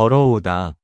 걸어오다.